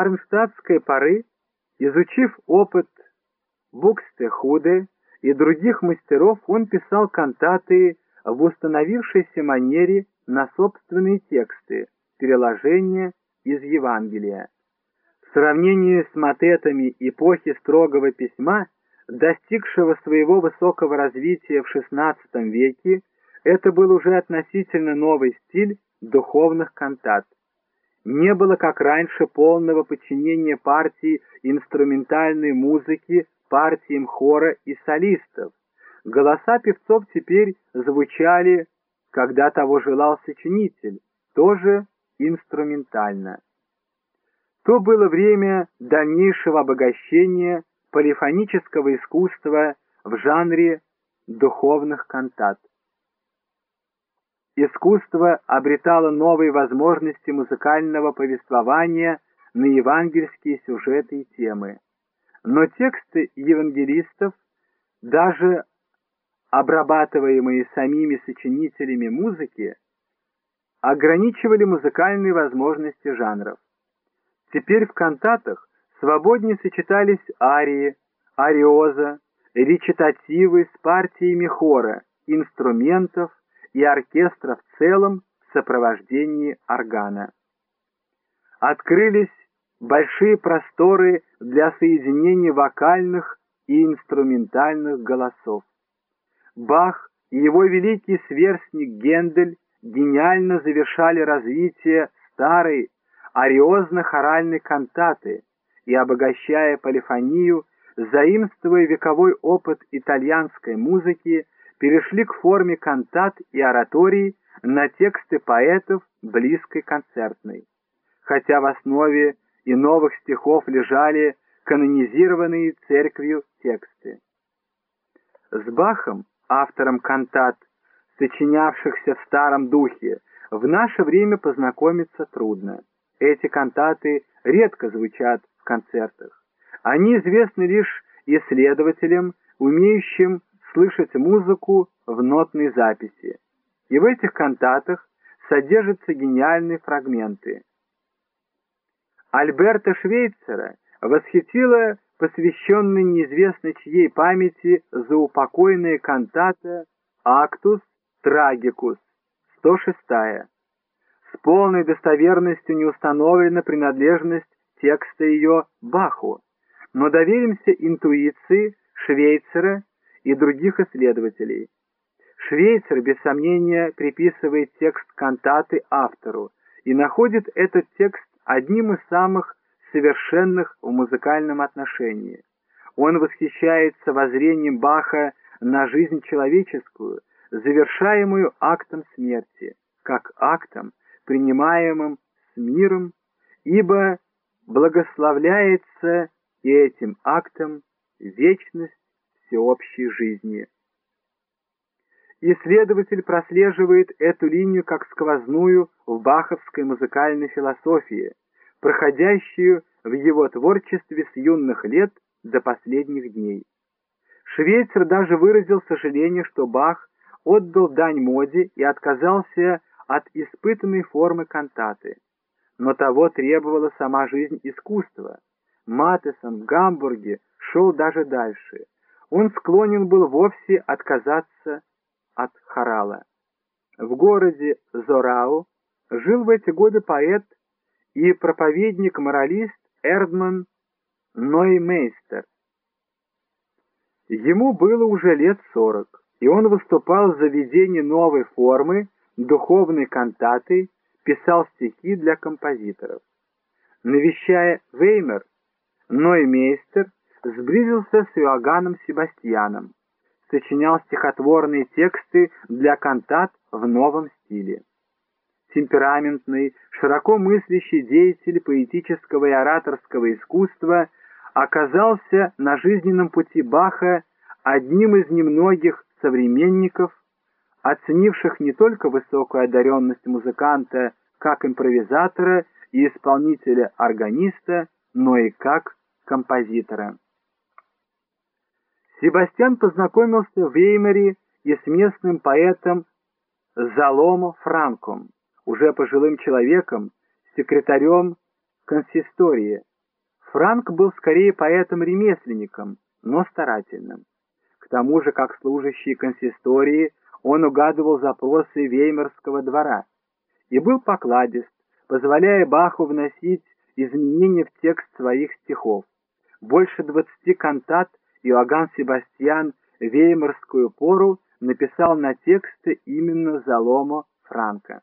армштадтской поры, изучив опыт Букстехуде и других мастеров, он писал кантаты в установившейся манере на собственные тексты, переложения из Евангелия. В сравнении с матетами эпохи строгого письма, достигшего своего высокого развития в XVI веке, это был уже относительно новый стиль духовных кантат. Не было, как раньше, полного подчинения партии инструментальной музыки партиям хора и солистов. Голоса певцов теперь звучали, когда того желал сочинитель, тоже инструментально. То было время дальнейшего обогащения полифонического искусства в жанре духовных кантат. Искусство обретало новые возможности музыкального повествования на евангельские сюжеты и темы. Но тексты евангелистов, даже обрабатываемые самими сочинителями музыки, ограничивали музыкальные возможности жанров. Теперь в кантатах свободнее сочетались арии, ариоза, речитативы с партиями хора, инструментов и оркестра в целом в сопровождении органа. Открылись большие просторы для соединения вокальных и инструментальных голосов. Бах и его великий сверстник Гендель гениально завершали развитие старой ариозно-хоральной кантаты и, обогащая полифонию, заимствуя вековой опыт итальянской музыки, перешли к форме кантат и ораторий на тексты поэтов близкой концертной. Хотя в основе и новых стихов лежали канонизированные церковью тексты. С Бахом, автором кантат, сочинявшихся в старом духе, в наше время познакомиться трудно. Эти кантаты редко звучат в концертах. Они известны лишь исследователям, умеющим слышать музыку в нотной записи. И в этих кантатах содержатся гениальные фрагменты. Альберта Швейцера восхитила посвященная неизвестно чьей памяти заупокойная кантата «Актус Трагикус» 106 -я. С полной достоверностью не установлена принадлежность текста ее Баху, но доверимся интуиции Швейцера и других исследователей. Швейцер, без сомнения, приписывает текст кантаты автору и находит этот текст одним из самых совершенных в музыкальном отношении. Он восхищается воззрением Баха на жизнь человеческую, завершаемую актом смерти, как актом, принимаемым с миром, ибо благословляется и этим актом вечность всеобщей жизни. Исследователь прослеживает эту линию как сквозную в баховской музыкальной философии, проходящую в его творчестве с юных лет до последних дней. Швейцер даже выразил сожаление, что Бах отдал дань моде и отказался от испытанной формы кантаты. Но того требовала сама жизнь искусства. Матесон в Гамбурге шел даже дальше. Он склонен был вовсе отказаться от хорала. В городе Зорау жил в эти годы поэт и проповедник-моралист Эрдман Ноймейстер. Ему было уже лет сорок, и он выступал за введение новой формы духовной кантаты, писал стихи для композиторов. Навещая Веймер, Ноймейстер сблизился с Иоганном Себастьяном, сочинял стихотворные тексты для кантат в новом стиле. Темпераментный, широко мыслящий деятель поэтического и ораторского искусства оказался на жизненном пути Баха одним из немногих современников, оценивших не только высокую одаренность музыканта как импровизатора и исполнителя-органиста, но и как композитора. Себастьян познакомился в Веймаре и с местным поэтом Заломо Франком, уже пожилым человеком, секретарем Консистория. Франк был скорее поэтом-ремесленником, но старательным. К тому же, как служащий консистории, он угадывал запросы веймарского двора и был покладист, позволяя Баху вносить изменения в текст своих стихов. Больше двадцати кантат Иоганн Себастьян веймарскую пору написал на тексты именно Заломо Франка.